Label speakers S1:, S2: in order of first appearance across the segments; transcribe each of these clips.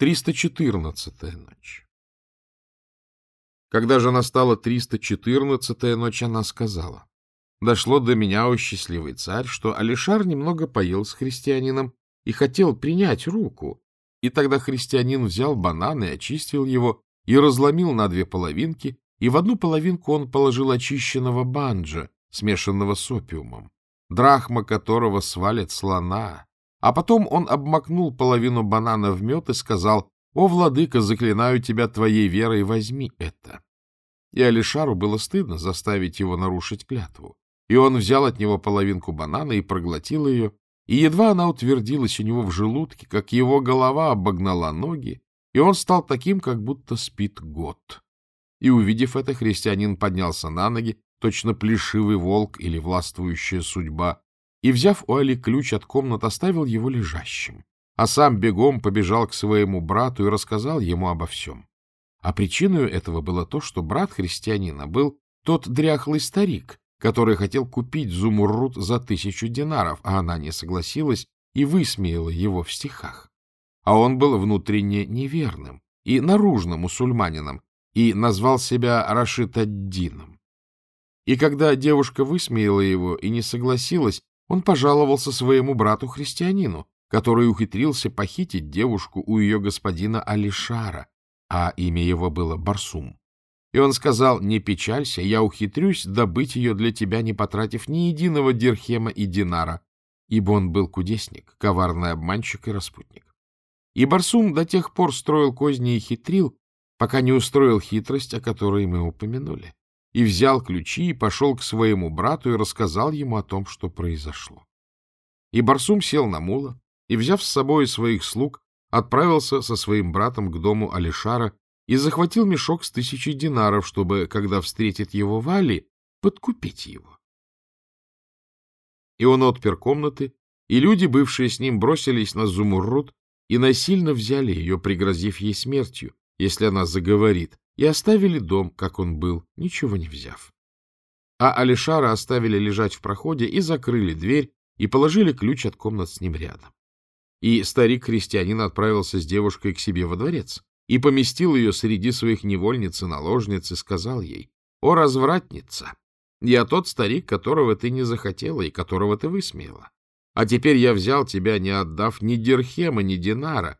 S1: 314-я ночь. Когда же настала 314-я ночь, она сказала, «Дошло до меня, о счастливый царь, что Алишар немного поел с христианином и хотел принять руку. И тогда христианин взял банан и очистил его, и разломил на две половинки, и в одну половинку он положил очищенного банджа, смешанного с опиумом, драхма которого свалит слона, а потом он обмакнул половину банана в мед и сказал, «О, владыка, заклинаю тебя твоей верой, возьми это». И Алишару было стыдно заставить его нарушить клятву. И он взял от него половинку банана и проглотил ее, и едва она утвердилась у него в желудке, как его голова обогнала ноги, и он стал таким, как будто спит год. И, увидев это, христианин поднялся на ноги, точно плешивый волк или властвующая судьба, и, взяв у Али ключ от комнат, оставил его лежащим, а сам бегом побежал к своему брату и рассказал ему обо всем. А причиной этого было то, что брат христианина был тот дряхлый старик, который хотел купить Зумуррут за тысячу динаров, а она не согласилась и высмеяла его в стихах. А он был внутренне неверным и наружно мусульманином, и назвал себя Рашид Аддином. И когда девушка высмеяла его и не согласилась, он пожаловался своему брату-христианину, который ухитрился похитить девушку у ее господина Алишара, а имя его было Барсум. И он сказал, не печалься, я ухитрюсь добыть ее для тебя, не потратив ни единого дирхема и динара, ибо он был кудесник, коварный обманщик и распутник. И Барсум до тех пор строил козни и хитрил, пока не устроил хитрость, о которой мы упомянули и взял ключи и пошел к своему брату и рассказал ему о том, что произошло. И Барсум сел на мула и, взяв с собой своих слуг, отправился со своим братом к дому Алишара и захватил мешок с тысячей динаров, чтобы, когда встретит его Вали, подкупить его. И он отпер комнаты, и люди, бывшие с ним, бросились на Зумуррут и насильно взяли ее, пригрозив ей смертью, если она заговорит, и оставили дом, как он был, ничего не взяв. А Алишара оставили лежать в проходе и закрыли дверь, и положили ключ от комнат с ним рядом. И старик-христианин отправился с девушкой к себе во дворец и поместил ее среди своих невольниц и наложниц и сказал ей, «О, развратница! Я тот старик, которого ты не захотела и которого ты высмеяла. А теперь я взял тебя, не отдав ни дирхема, ни динара».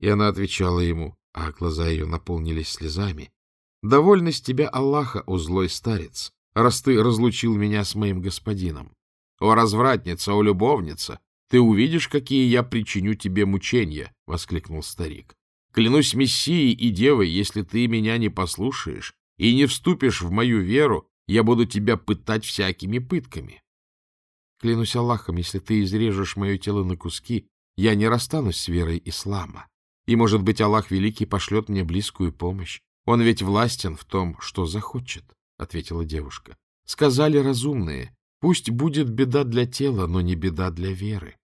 S1: И она отвечала ему, а глаза ее наполнились слезами, Довольно с тебя Аллаха, о злой старец, раз ты разлучил меня с моим господином. О, развратница, о, любовница, ты увидишь, какие я причиню тебе мучения, — воскликнул старик. Клянусь Мессией и Девой, если ты меня не послушаешь и не вступишь в мою веру, я буду тебя пытать всякими пытками. Клянусь Аллахом, если ты изрежешь мое тело на куски, я не расстанусь с верой ислама. И, может быть, Аллах Великий пошлет мне близкую помощь. Он ведь властен в том, что захочет, — ответила девушка. Сказали разумные, пусть будет беда для тела, но не беда для веры.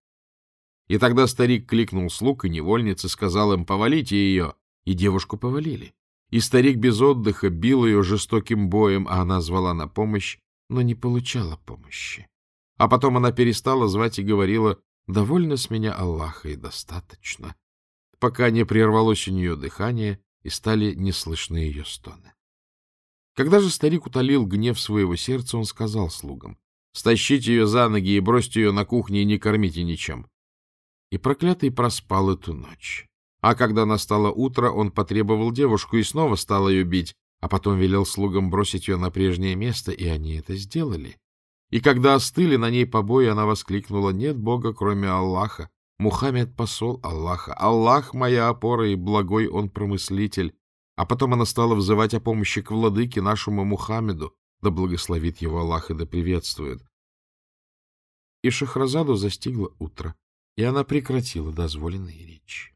S1: И тогда старик кликнул слуг и невольниц и сказал им, повалите ее, и девушку повалили. И старик без отдыха бил ее жестоким боем, а она звала на помощь, но не получала помощи. А потом она перестала звать и говорила, «Довольно с меня Аллаха и достаточно», пока не прервалось у нее дыхание, и стали неслышны ее стоны. Когда же старик утолил гнев своего сердца, он сказал слугам, «Стащите ее за ноги и бросьте ее на кухне и не кормите ничем». И проклятый проспал эту ночь. А когда настало утро, он потребовал девушку и снова стал ее бить, а потом велел слугам бросить ее на прежнее место, и они это сделали. И когда остыли на ней побои, она воскликнула, «Нет Бога, кроме Аллаха, Мухаммед — посол Аллаха. Аллах — моя опора, и благой он промыслитель. А потом она стала взывать о помощи к владыке нашему Мухаммеду, да благословит его Аллах и да приветствует. И Шахразаду застигло утро, и она прекратила дозволенные речи.